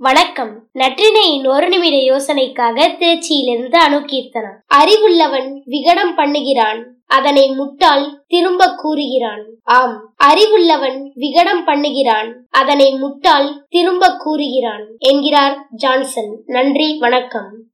வணக்கம். நற்றினையின் ஒரு நிமிட யோசனைக்காக திருச்சியிலிருந்து அணுகீர்த்தனா அறிவுள்ளவன் விகடம் பண்ணுகிறான். அதனை முட்டாள் திரும்ப கூறுகிறான். ஆம் அறிவுள்ளவன் விகடம் பண்ணுகிறான். அதனை முட்டாள் திரும்ப கூறுகிறான். என்கிறார் ஜான்சன். நன்றி வணக்கம்.